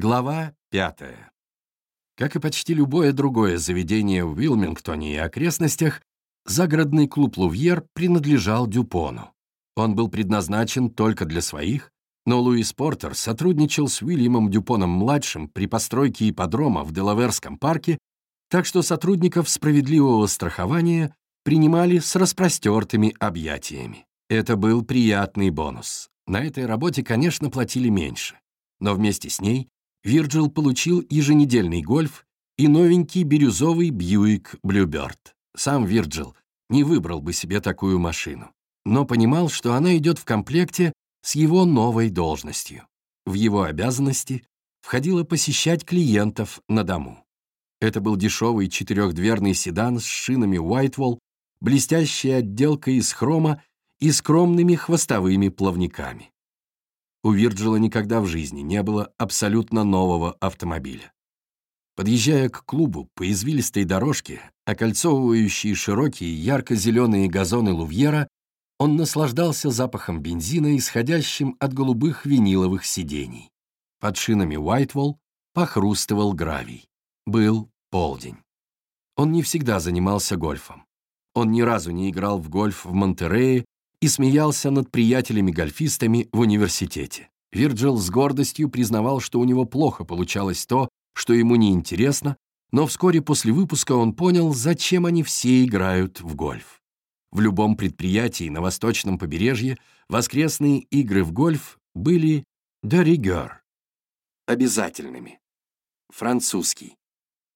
Глава пятая. Как и почти любое другое заведение в Уилмингтоне и окрестностях, загородный клуб «Лувьер» принадлежал Дюпону. Он был предназначен только для своих, но Луис Портер сотрудничал с Уильямом Дюпоном-младшим при постройке ипподрома в Делаверском парке, так что сотрудников справедливого страхования принимали с распростертыми объятиями. Это был приятный бонус. На этой работе, конечно, платили меньше, но вместе с ней Вирджил получил еженедельный гольф и новенький бирюзовый Бьюик Блюберт. Сам Вирджил не выбрал бы себе такую машину, но понимал, что она идет в комплекте с его новой должностью. В его обязанности входило посещать клиентов на дому. Это был дешевый четырехдверный седан с шинами Whitewall, блестящей отделкой из хрома и скромными хвостовыми плавниками. У Вирджила никогда в жизни не было абсолютно нового автомобиля. Подъезжая к клубу по извилистой дорожке, окольцовывающей широкие ярко-зеленые газоны Лувьера, он наслаждался запахом бензина, исходящим от голубых виниловых сидений. Под шинами Уайтволл похрустывал гравий. Был полдень. Он не всегда занимался гольфом. Он ни разу не играл в гольф в Монтерее и смеялся над приятелями-гольфистами в университете. Вирджил с гордостью признавал, что у него плохо получалось то, что ему не интересно, но вскоре после выпуска он понял, зачем они все играют в гольф. В любом предприятии на восточном побережье воскресные игры в гольф были de rigueur, обязательными, французский.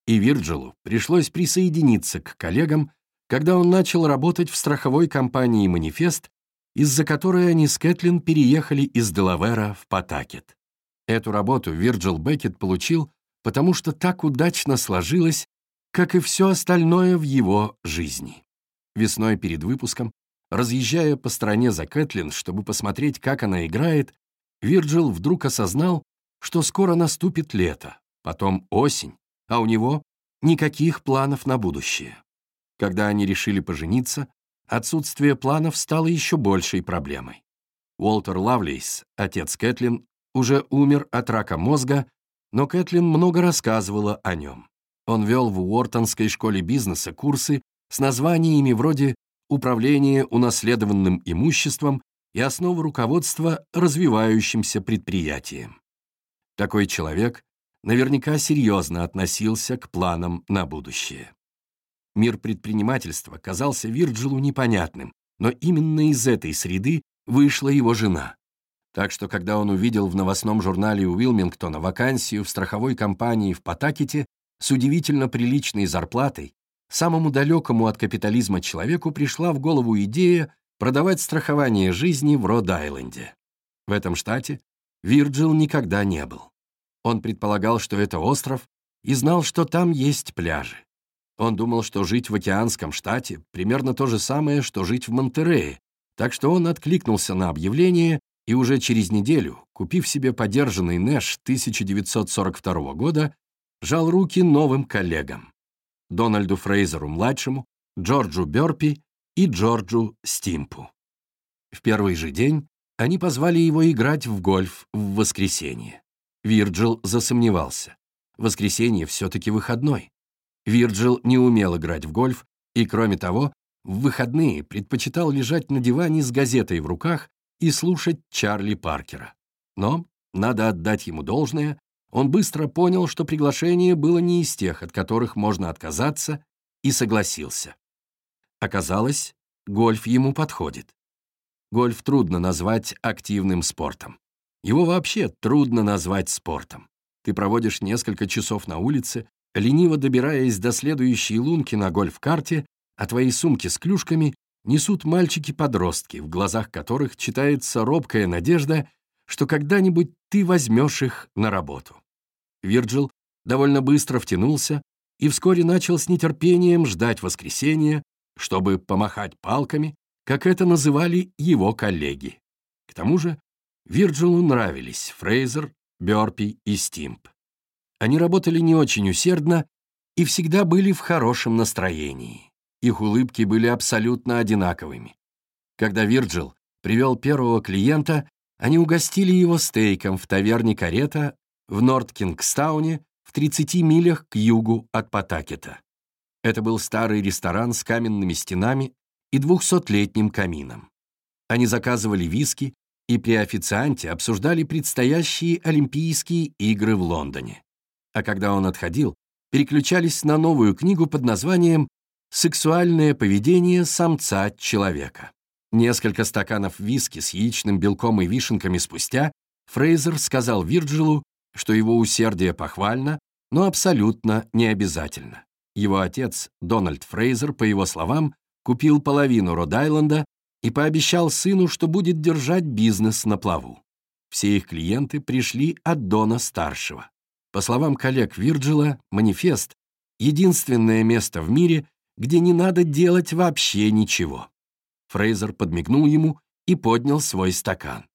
И Вирджилу пришлось присоединиться к коллегам, когда он начал работать в страховой компании «Манифест», из-за которой они с Кэтлин переехали из Делавера в Потакет. Эту работу Вирджил Беккет получил, потому что так удачно сложилось, как и все остальное в его жизни. Весной перед выпуском, разъезжая по стране за Кэтлин, чтобы посмотреть, как она играет, Вирджил вдруг осознал, что скоро наступит лето, потом осень, а у него никаких планов на будущее. Когда они решили пожениться, отсутствие планов стало еще большей проблемой. Уолтер Лавлейс, отец Кэтлин, уже умер от рака мозга, но Кэтлин много рассказывала о нем. Он вел в Уортонской школе бизнеса курсы с названиями вроде «Управление унаследованным имуществом» и «Основы руководства развивающимся предприятием». Такой человек наверняка серьезно относился к планам на будущее. Мир предпринимательства казался Вирджилу непонятным, но именно из этой среды вышла его жена. Так что, когда он увидел в новостном журнале Уилмингтона вакансию в страховой компании в Потакете с удивительно приличной зарплатой, самому далекому от капитализма человеку пришла в голову идея продавать страхование жизни в Род-Айленде. В этом штате Вирджил никогда не был. Он предполагал, что это остров, и знал, что там есть пляжи. Он думал, что жить в океанском штате примерно то же самое, что жить в Монтерее, так что он откликнулся на объявление и уже через неделю, купив себе подержанный Нэш 1942 года, жал руки новым коллегам — Дональду Фрейзеру-младшему, Джорджу Бёрпи и Джорджу Стимпу. В первый же день они позвали его играть в гольф в воскресенье. Вирджил засомневался. Воскресенье все-таки выходной. Вирджил не умел играть в гольф и, кроме того, в выходные предпочитал лежать на диване с газетой в руках и слушать Чарли Паркера. Но, надо отдать ему должное, он быстро понял, что приглашение было не из тех, от которых можно отказаться, и согласился. Оказалось, гольф ему подходит. Гольф трудно назвать активным спортом. Его вообще трудно назвать спортом. Ты проводишь несколько часов на улице, лениво добираясь до следующей лунки на гольф-карте, а твои сумки с клюшками несут мальчики-подростки, в глазах которых читается робкая надежда, что когда-нибудь ты возьмешь их на работу. Вирджил довольно быстро втянулся и вскоре начал с нетерпением ждать воскресенья, чтобы помахать палками, как это называли его коллеги. К тому же Вирджилу нравились Фрейзер, Бёрпи и Стимп. Они работали не очень усердно и всегда были в хорошем настроении. Их улыбки были абсолютно одинаковыми. Когда Вирджил привел первого клиента, они угостили его стейком в таверне «Карета» в Норд-Кингстауне в 30 милях к югу от Патакета. Это был старый ресторан с каменными стенами и двухсотлетним камином. Они заказывали виски и при официанте обсуждали предстоящие Олимпийские игры в Лондоне. А когда он отходил, переключались на новую книгу под названием «Сексуальное поведение самца-человека». Несколько стаканов виски с яичным белком и вишенками спустя Фрейзер сказал Вирджилу, что его усердие похвально, но абсолютно не обязательно. Его отец, Дональд Фрейзер, по его словам, купил половину Род-Айленда и пообещал сыну, что будет держать бизнес на плаву. Все их клиенты пришли от Дона-старшего. По словам коллег Вирджила, манифест — единственное место в мире, где не надо делать вообще ничего. Фрейзер подмигнул ему и поднял свой стакан.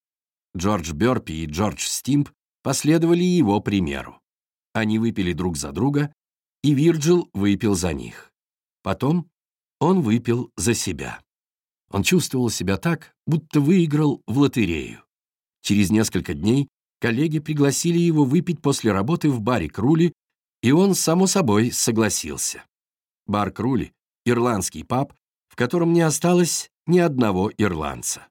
Джордж Бёрпи и Джордж Стимп последовали его примеру. Они выпили друг за друга, и Вирджил выпил за них. Потом он выпил за себя. Он чувствовал себя так, будто выиграл в лотерею. Через несколько дней коллеги пригласили его выпить после работы в баре Крули, и он, само собой, согласился. Бар Крули — ирландский паб, в котором не осталось ни одного ирландца.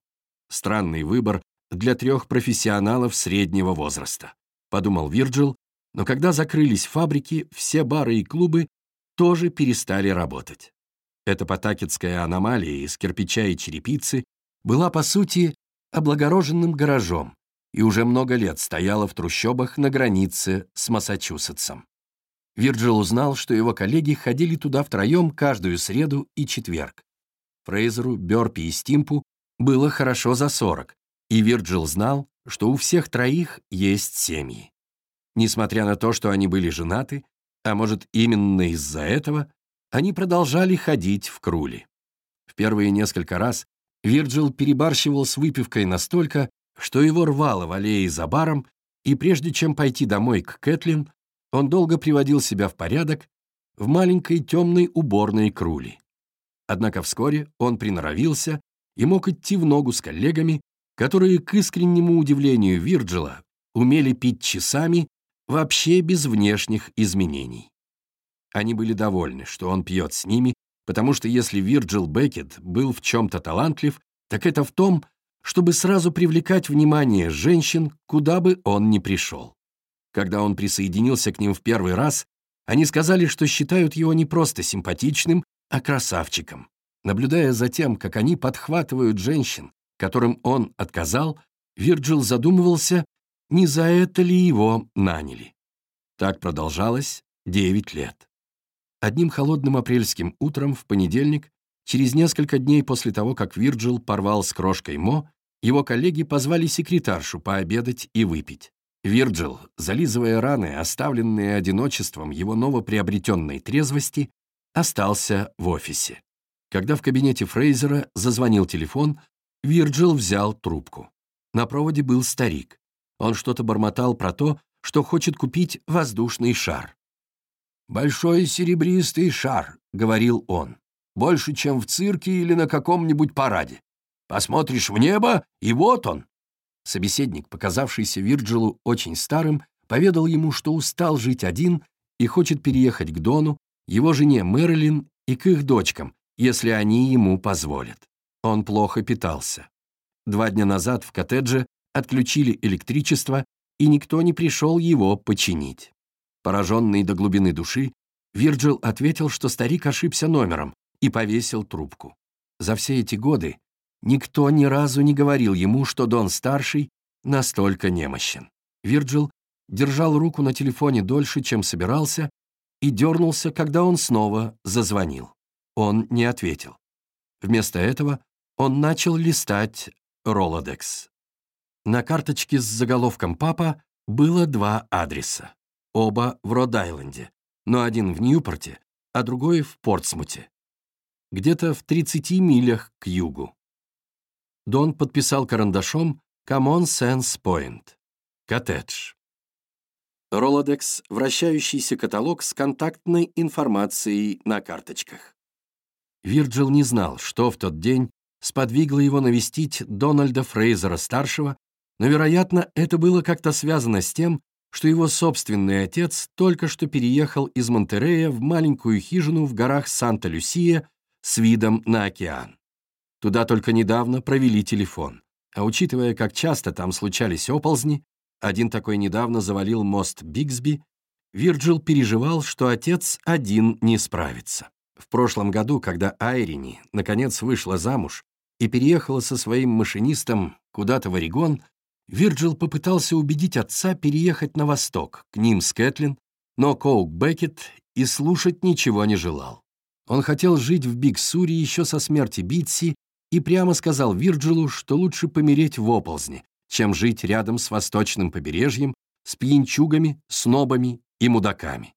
Странный выбор для трех профессионалов среднего возраста, подумал Вирджил, но когда закрылись фабрики, все бары и клубы тоже перестали работать. Эта потакетская аномалия из кирпича и черепицы была, по сути, облагороженным гаражом и уже много лет стояла в трущобах на границе с Массачусетсом. Вирджил узнал, что его коллеги ходили туда втроем каждую среду и четверг. Фрейзеру, Бёрпи и Стимпу было хорошо за сорок, и Вирджил знал, что у всех троих есть семьи. Несмотря на то, что они были женаты, а может, именно из-за этого, они продолжали ходить в Крули. В первые несколько раз Вирджил перебарщивал с выпивкой настолько, что его рвало в аллее за баром, и прежде чем пойти домой к Кэтлин, он долго приводил себя в порядок в маленькой темной уборной Крули. Однако вскоре он приноровился и мог идти в ногу с коллегами, которые, к искреннему удивлению Вирджила, умели пить часами вообще без внешних изменений. Они были довольны, что он пьет с ними, потому что если Вирджил Беккет был в чем-то талантлив, так это в том, чтобы сразу привлекать внимание женщин, куда бы он ни пришел. Когда он присоединился к ним в первый раз, они сказали, что считают его не просто симпатичным, а красавчиком. Наблюдая за тем, как они подхватывают женщин, которым он отказал, Вирджил задумывался, не за это ли его наняли. Так продолжалось девять лет. Одним холодным апрельским утром в понедельник, через несколько дней после того, как Вирджил порвал с крошкой Мо, его коллеги позвали секретаршу пообедать и выпить. Вирджил, зализывая раны, оставленные одиночеством его новоприобретенной трезвости, остался в офисе. Когда в кабинете Фрейзера зазвонил телефон, Вирджил взял трубку. На проводе был старик. Он что-то бормотал про то, что хочет купить воздушный шар. «Большой серебристый шар», — говорил он, — «больше, чем в цирке или на каком-нибудь параде. Посмотришь в небо, и вот он». Собеседник, показавшийся Вирджилу очень старым, поведал ему, что устал жить один и хочет переехать к Дону, его жене Мэрилин и к их дочкам, если они ему позволят. Он плохо питался. Два дня назад в коттедже отключили электричество, и никто не пришел его починить. Пораженный до глубины души, Вирджил ответил, что старик ошибся номером и повесил трубку. За все эти годы никто ни разу не говорил ему, что Дон-старший настолько немощен. Вирджил держал руку на телефоне дольше, чем собирался, и дернулся, когда он снова зазвонил. Он не ответил. Вместо этого он начал листать Rolodex. На карточке с заголовком «Папа» было два адреса оба в Род-Айленде, но один в Ньюпорте, а другой в Портсмуте, где-то в 30 милях к югу. Дон подписал карандашом «Common Sense Point» — коттедж. Rolodex — вращающийся каталог с контактной информацией на карточках. Вирджил не знал, что в тот день сподвигло его навестить Дональда Фрейзера-старшего, но, вероятно, это было как-то связано с тем, что его собственный отец только что переехал из Монтерея в маленькую хижину в горах Санта-Люсия с видом на океан. Туда только недавно провели телефон. А учитывая, как часто там случались оползни, один такой недавно завалил мост Бигсби, Вирджил переживал, что отец один не справится. В прошлом году, когда Айрини наконец вышла замуж и переехала со своим машинистом куда-то в Орегон, Вирджил попытался убедить отца переехать на восток, к ним с Кэтлин, но Коук Беккет и слушать ничего не желал. Он хотел жить в Биг-Суре еще со смерти Битси и прямо сказал Вирджилу, что лучше помереть в оползне, чем жить рядом с восточным побережьем, с пьянчугами, снобами и мудаками.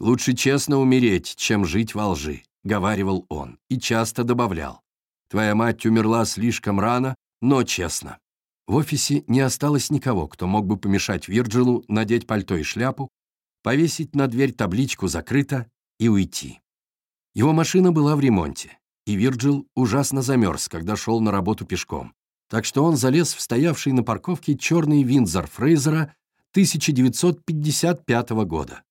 «Лучше честно умереть, чем жить во лжи», — говаривал он, и часто добавлял. «Твоя мать умерла слишком рано, но честно». В офисе не осталось никого, кто мог бы помешать Вирджилу надеть пальто и шляпу, повесить на дверь табличку «Закрыто» и уйти. Его машина была в ремонте, и Вирджил ужасно замерз, когда шел на работу пешком, так что он залез в стоявший на парковке черный Виндзор Фрейзера 1955 года.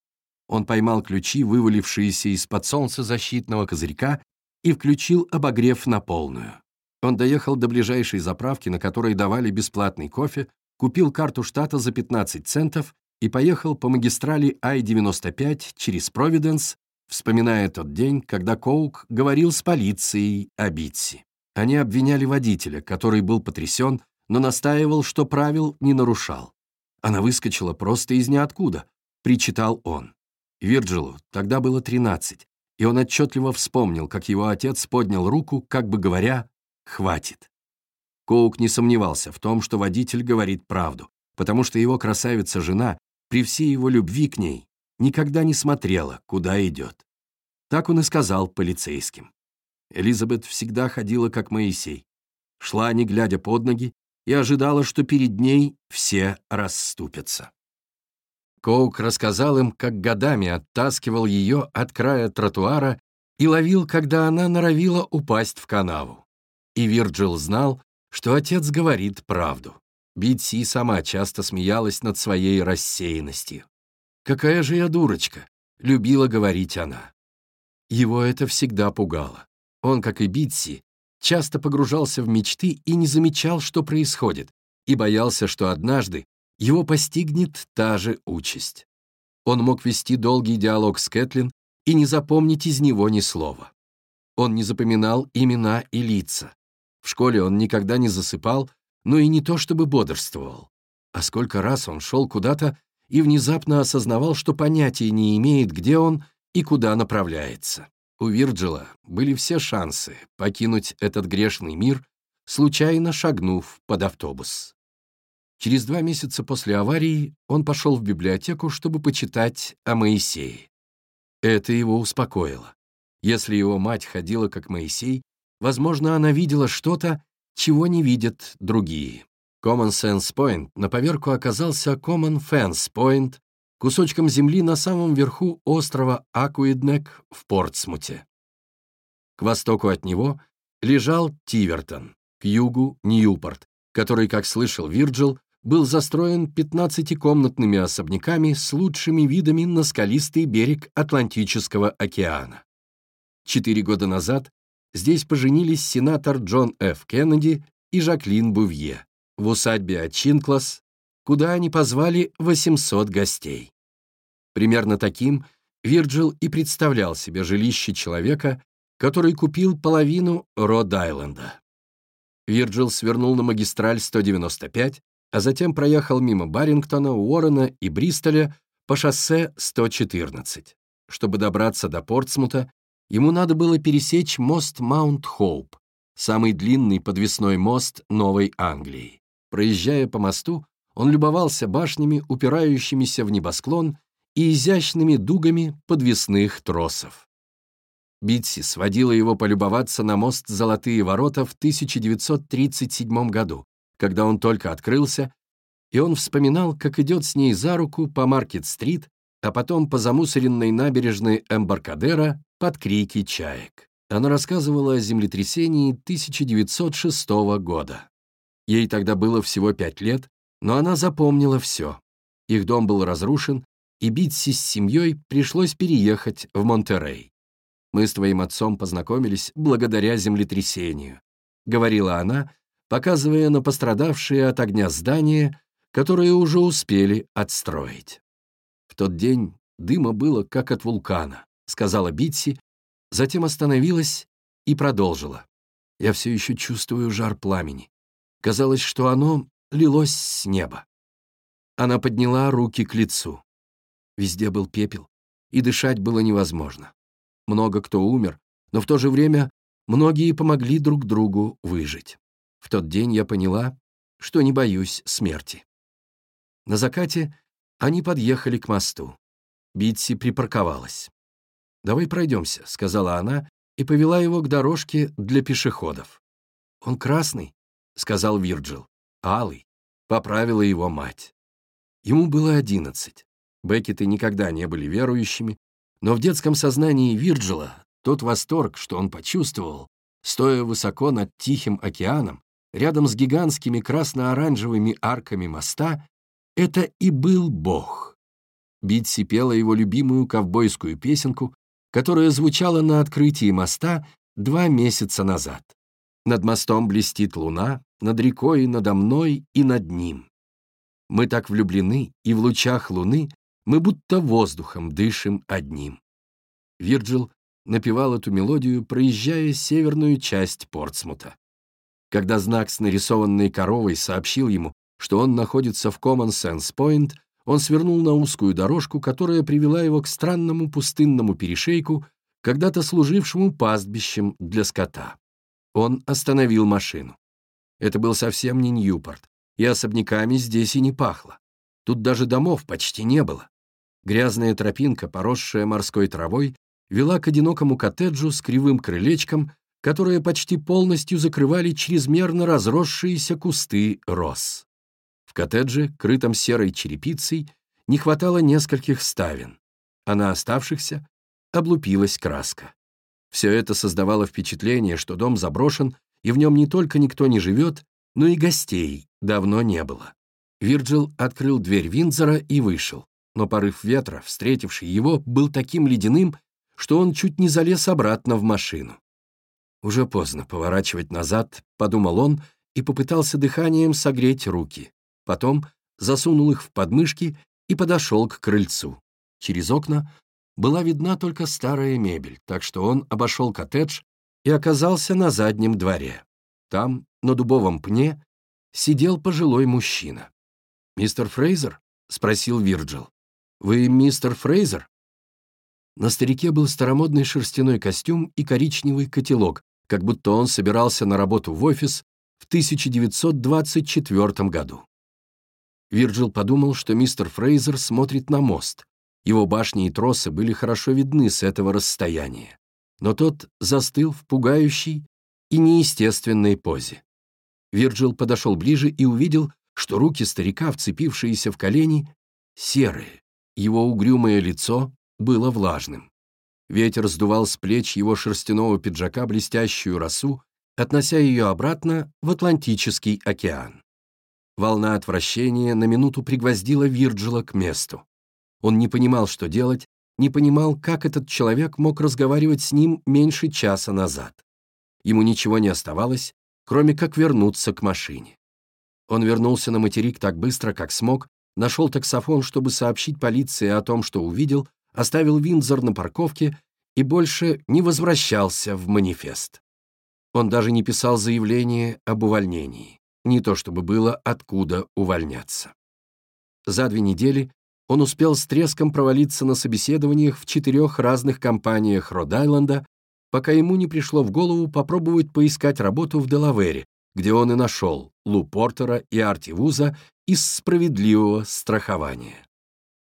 Он поймал ключи, вывалившиеся из-под солнцезащитного козырька, и включил обогрев на полную. Он доехал до ближайшей заправки, на которой давали бесплатный кофе, купил карту штата за 15 центов и поехал по магистрали I-95 через Провиденс, вспоминая тот день, когда Коук говорил с полицией о Битси. Они обвиняли водителя, который был потрясен, но настаивал, что правил не нарушал. Она выскочила просто из ниоткуда, причитал он. Вирджилу тогда было 13, и он отчетливо вспомнил, как его отец поднял руку, как бы говоря «хватит». Коук не сомневался в том, что водитель говорит правду, потому что его красавица-жена, при всей его любви к ней, никогда не смотрела, куда идет. Так он и сказал полицейским. Элизабет всегда ходила как Моисей, шла, не глядя под ноги, и ожидала, что перед ней все расступятся. Коук рассказал им, как годами оттаскивал ее от края тротуара и ловил, когда она норовила упасть в канаву. И Вирджил знал, что отец говорит правду. Битси сама часто смеялась над своей рассеянностью. «Какая же я дурочка!» — любила говорить она. Его это всегда пугало. Он, как и Битси, часто погружался в мечты и не замечал, что происходит, и боялся, что однажды его постигнет та же участь. Он мог вести долгий диалог с Кэтлин и не запомнить из него ни слова. Он не запоминал имена и лица. В школе он никогда не засыпал, но и не то чтобы бодрствовал. А сколько раз он шел куда-то и внезапно осознавал, что понятия не имеет, где он и куда направляется. У Вирджила были все шансы покинуть этот грешный мир, случайно шагнув под автобус. Через два месяца после аварии он пошел в библиотеку, чтобы почитать о Моисее. Это его успокоило. Если его мать ходила как Моисей, возможно, она видела что-то, чего не видят другие. Common Sense Point на поверку оказался Common Fence Point, кусочком земли на самом верху острова Акуиднек в Портсмуте. К востоку от него лежал Тивертон, к югу — Ньюпорт, который, как слышал Вирджил, был застроен 15-комнатными особняками с лучшими видами на скалистый берег Атлантического океана. Четыре года назад здесь поженились сенатор Джон Ф. Кеннеди и Жаклин Бувье в усадьбе Ачинклас, куда они позвали 800 гостей. Примерно таким Вирджил и представлял себе жилище человека, который купил половину Род-Айленда. Вирджил свернул на магистраль 195, а затем проехал мимо Барингтона, Уоррена и Бристоля по шоссе 114. Чтобы добраться до Портсмута, ему надо было пересечь мост Маунт-Хоуп, самый длинный подвесной мост Новой Англии. Проезжая по мосту, он любовался башнями, упирающимися в небосклон, и изящными дугами подвесных тросов. Битси сводила его полюбоваться на мост «Золотые ворота» в 1937 году, когда он только открылся, и он вспоминал, как идет с ней за руку по Маркет-стрит, а потом по замусоренной набережной Эмбаркадера под крики чаек. Она рассказывала о землетрясении 1906 года. Ей тогда было всего пять лет, но она запомнила все. Их дом был разрушен, и Битси с семьей пришлось переехать в Монтерей. «Мы с твоим отцом познакомились благодаря землетрясению», — говорила она, показывая на пострадавшие от огня здания, которые уже успели отстроить. В тот день дыма было как от вулкана, сказала Битси, затем остановилась и продолжила. Я все еще чувствую жар пламени. Казалось, что оно лилось с неба. Она подняла руки к лицу. Везде был пепел, и дышать было невозможно. Много кто умер, но в то же время многие помогли друг другу выжить. В тот день я поняла, что не боюсь смерти. На закате они подъехали к мосту. Битси припарковалась. «Давай пройдемся», — сказала она и повела его к дорожке для пешеходов. «Он красный», — сказал Вирджил. «Алый», — поправила его мать. Ему было одиннадцать. Беккеты никогда не были верующими, но в детском сознании Вирджила тот восторг, что он почувствовал, стоя высоко над Тихим океаном, рядом с гигантскими красно-оранжевыми арками моста, это и был Бог. Битси пела его любимую ковбойскую песенку, которая звучала на открытии моста два месяца назад. Над мостом блестит луна, над рекой, надо мной и над ним. Мы так влюблены, и в лучах луны мы будто воздухом дышим одним. Вирджил напевал эту мелодию, проезжая северную часть Портсмута. Когда знак с нарисованной коровой сообщил ему, что он находится в Common Sense Point, он свернул на узкую дорожку, которая привела его к странному пустынному перешейку, когда-то служившему пастбищем для скота. Он остановил машину. Это был совсем не Ньюпорт, и особняками здесь и не пахло. Тут даже домов почти не было. Грязная тропинка, поросшая морской травой, вела к одинокому коттеджу с кривым крылечком, которое почти полностью закрывали чрезмерно разросшиеся кусты роз. В коттедже, крытом серой черепицей, не хватало нескольких ставен, а на оставшихся облупилась краска. Все это создавало впечатление, что дом заброшен, и в нем не только никто не живет, но и гостей давно не было. Вирджил открыл дверь Винзора и вышел, но порыв ветра, встретивший его, был таким ледяным, что он чуть не залез обратно в машину. Уже поздно поворачивать назад, подумал он и попытался дыханием согреть руки. Потом засунул их в подмышки и подошел к крыльцу. Через окна была видна только старая мебель, так что он обошел коттедж и оказался на заднем дворе. Там, на дубовом пне, сидел пожилой мужчина. «Мистер Фрейзер?» — спросил Вирджил. «Вы мистер Фрейзер?» На старике был старомодный шерстяной костюм и коричневый котелок, как будто он собирался на работу в офис в 1924 году. Вирджил подумал, что мистер Фрейзер смотрит на мост. Его башни и тросы были хорошо видны с этого расстояния. Но тот застыл в пугающей и неестественной позе. Вирджил подошел ближе и увидел, что руки старика, вцепившиеся в колени, серые. Его угрюмое лицо было влажным. Ветер сдувал с плеч его шерстяного пиджака блестящую росу, относя ее обратно в Атлантический океан. Волна отвращения на минуту пригвоздила Вирджила к месту. Он не понимал, что делать, не понимал, как этот человек мог разговаривать с ним меньше часа назад. Ему ничего не оставалось, кроме как вернуться к машине. Он вернулся на материк так быстро, как смог, нашел таксофон, чтобы сообщить полиции о том, что увидел, оставил Виндзор на парковке и больше не возвращался в манифест. Он даже не писал заявление об увольнении, не то чтобы было откуда увольняться. За две недели он успел с треском провалиться на собеседованиях в четырех разных компаниях Род-Айленда пока ему не пришло в голову попробовать поискать работу в Делавере, где он и нашел Лу Портера и Арти Вуза из справедливого страхования.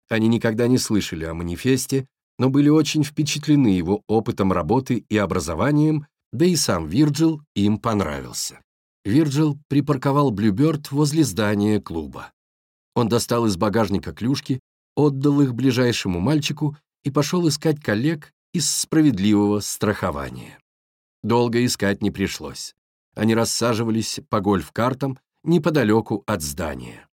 Они никогда не слышали о манифесте, но были очень впечатлены его опытом работы и образованием, да и сам Вирджил им понравился. Вирджил припарковал Блюберт возле здания клуба. Он достал из багажника клюшки, отдал их ближайшему мальчику и пошел искать коллег из справедливого страхования. Долго искать не пришлось. Они рассаживались по гольф-картам неподалеку от здания.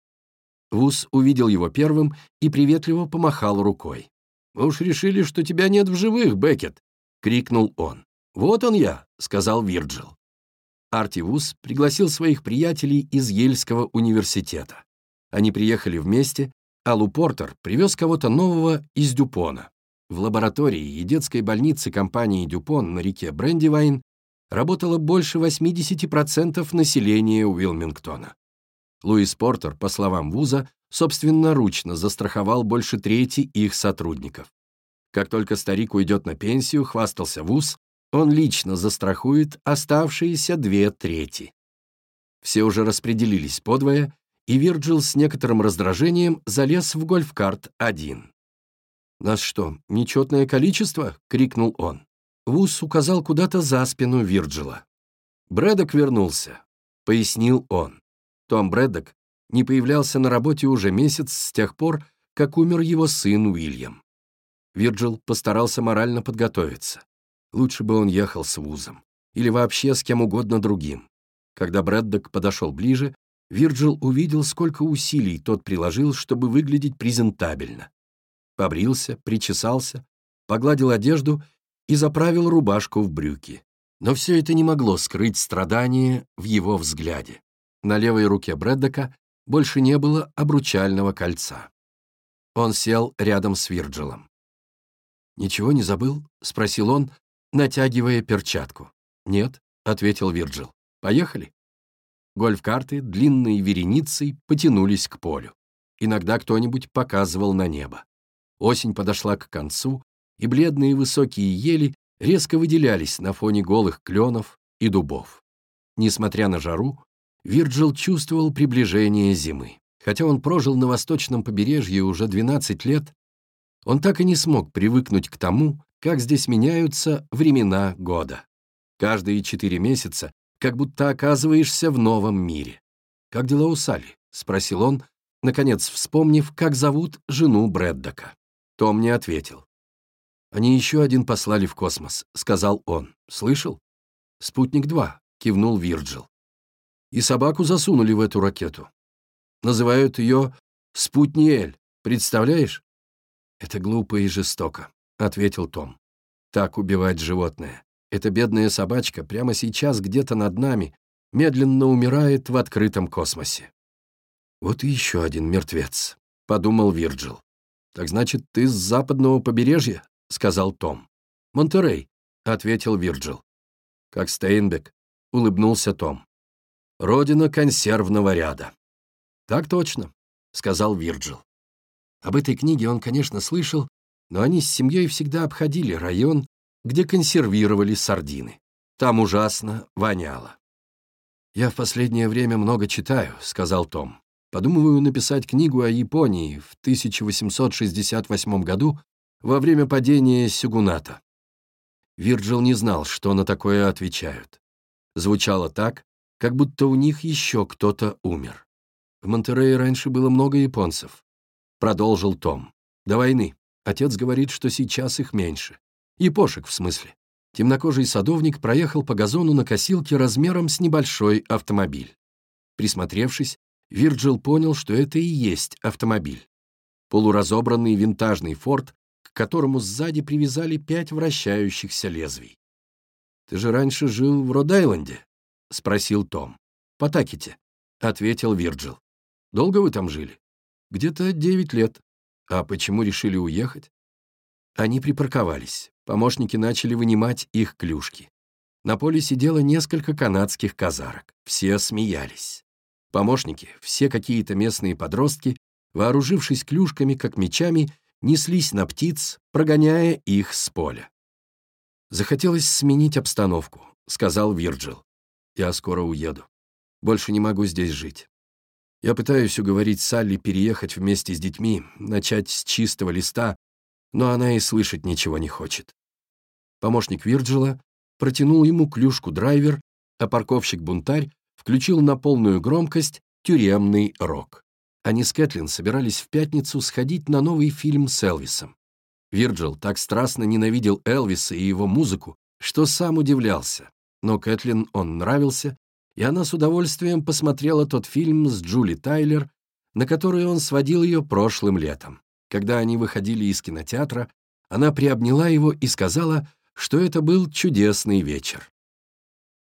Вуз увидел его первым и приветливо помахал рукой. «Мы уж решили, что тебя нет в живых, Беккет!» — крикнул он. «Вот он я!» — сказал Вирджил. Арти Вуз пригласил своих приятелей из Ельского университета. Они приехали вместе, а Лу Портер привез кого-то нового из Дюпона. В лаборатории и детской больнице компании Дюпон на реке Брэндивайн работало больше 80% населения Уилмингтона. Луис Портер, по словам вуза, собственноручно застраховал больше трети их сотрудников. Как только старик уйдет на пенсию, хвастался вуз, он лично застрахует оставшиеся две трети. Все уже распределились подвое, и Вирджил с некоторым раздражением залез в гольфкарт один. «Нас что, нечетное количество?» — крикнул он. Вуз указал куда-то за спину Вирджила. «Брэдок вернулся», — пояснил он. Том Брэддок не появлялся на работе уже месяц с тех пор, как умер его сын Уильям. Вирджил постарался морально подготовиться. Лучше бы он ехал с Вузом. Или вообще с кем угодно другим. Когда Брэддок подошел ближе, Вирджил увидел, сколько усилий тот приложил, чтобы выглядеть презентабельно. Побрился, причесался, погладил одежду и заправил рубашку в брюки. Но все это не могло скрыть страдания в его взгляде. На левой руке Брэддока больше не было обручального кольца. Он сел рядом с Вирджилом. «Ничего не забыл?» — спросил он, натягивая перчатку. «Нет», — ответил Вирджил. «Поехали?» Гольф-карты длинной вереницей потянулись к полю. Иногда кто-нибудь показывал на небо. Осень подошла к концу, и бледные высокие ели резко выделялись на фоне голых кленов и дубов. Несмотря на жару, Вирджил чувствовал приближение зимы. Хотя он прожил на восточном побережье уже 12 лет, он так и не смог привыкнуть к тому, как здесь меняются времена года. Каждые четыре месяца как будто оказываешься в новом мире. «Как дела у Салли?» — спросил он, наконец вспомнив, как зовут жену Брэддока. Том не ответил. «Они еще один послали в космос», — сказал он. «Слышал?» «Спутник-2», — кивнул Вирджил. «И собаку засунули в эту ракету. Называют ее Спутниэль, представляешь?» «Это глупо и жестоко», — ответил Том. «Так убивать животное. Эта бедная собачка прямо сейчас где-то над нами медленно умирает в открытом космосе». «Вот и еще один мертвец», — подумал Вирджил. «Так значит, ты с западного побережья?» — сказал Том. «Монтерей», — ответил Вирджил. «Как Стейнбек», — улыбнулся Том. «Родина консервного ряда». «Так точно», — сказал Вирджил. Об этой книге он, конечно, слышал, но они с семьей всегда обходили район, где консервировали сардины. Там ужасно воняло. «Я в последнее время много читаю», — сказал Том. «Подумываю написать книгу о Японии в 1868 году во время падения Сюгуната». Вирджил не знал, что на такое отвечают. Звучало так, как будто у них еще кто-то умер. В Монтерее раньше было много японцев. Продолжил Том. До войны. Отец говорит, что сейчас их меньше. Япошек, в смысле. Темнокожий садовник проехал по газону на косилке размером с небольшой автомобиль. Присмотревшись, Вирджил понял, что это и есть автомобиль. Полуразобранный винтажный форт, к которому сзади привязали пять вращающихся лезвий. «Ты же раньше жил в Род-Айленде?» — спросил Том. «По Такете», — ответил Вирджил. «Долго вы там жили?» Где-то девять лет. А почему решили уехать? Они припарковались. Помощники начали вынимать их клюшки. На поле сидело несколько канадских казарок. Все смеялись. Помощники, все какие-то местные подростки, вооружившись клюшками, как мечами, неслись на птиц, прогоняя их с поля. «Захотелось сменить обстановку», — сказал Вирджил. «Я скоро уеду. Больше не могу здесь жить. Я пытаюсь уговорить Салли переехать вместе с детьми, начать с чистого листа, но она и слышать ничего не хочет. Помощник Вирджила протянул ему клюшку-драйвер, а парковщик-бунтарь включил на полную громкость тюремный рок. Они с Кэтлин собирались в пятницу сходить на новый фильм с Элвисом. Вирджил так страстно ненавидел Элвиса и его музыку, что сам удивлялся. Но Кэтлин он нравился, и она с удовольствием посмотрела тот фильм с Джули Тайлер, на которую он сводил ее прошлым летом. Когда они выходили из кинотеатра, она приобняла его и сказала, что это был чудесный вечер.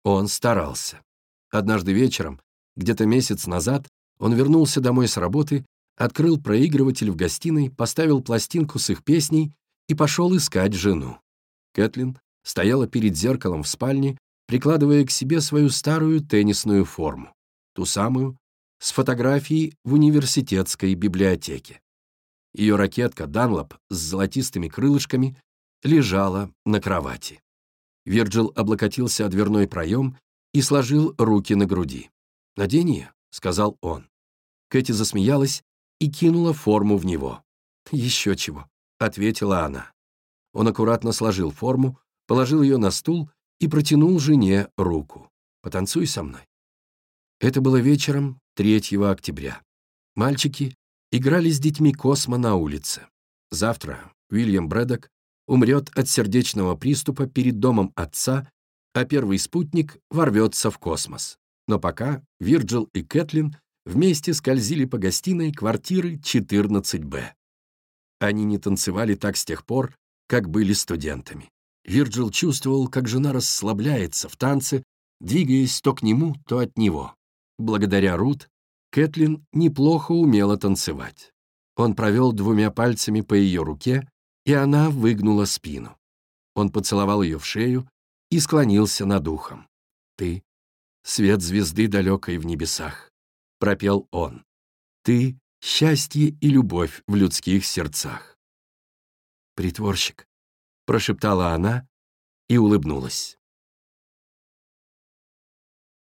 Он старался. Однажды вечером, где-то месяц назад, он вернулся домой с работы, открыл проигрыватель в гостиной, поставил пластинку с их песней и пошел искать жену. Кэтлин стояла перед зеркалом в спальне, прикладывая к себе свою старую теннисную форму, ту самую, с фотографией в университетской библиотеке. Ее ракетка Данлоп с золотистыми крылышками лежала на кровати. Вирджил облокотился о дверной проем и сложил руки на груди. «Надень ее», — сказал он. Кэти засмеялась и кинула форму в него. «Еще чего», — ответила она. Он аккуратно сложил форму, положил ее на стул и протянул жене руку. «Потанцуй со мной». Это было вечером 3 октября. Мальчики играли с детьми Космо на улице. Завтра Уильям Брэдок умрет от сердечного приступа перед домом отца, а первый спутник ворвется в космос. Но пока Вирджил и Кэтлин вместе скользили по гостиной квартиры 14Б. Они не танцевали так с тех пор, как были студентами. Вирджил чувствовал, как жена расслабляется в танце, двигаясь то к нему, то от него. Благодаря Рут, Кэтлин неплохо умела танцевать. Он провел двумя пальцами по ее руке, и она выгнула спину. Он поцеловал ее в шею и склонился над ухом. «Ты — свет звезды далекой в небесах», — пропел он. «Ты — счастье и любовь в людских сердцах». «Притворщик», — прошептала она и улыбнулась.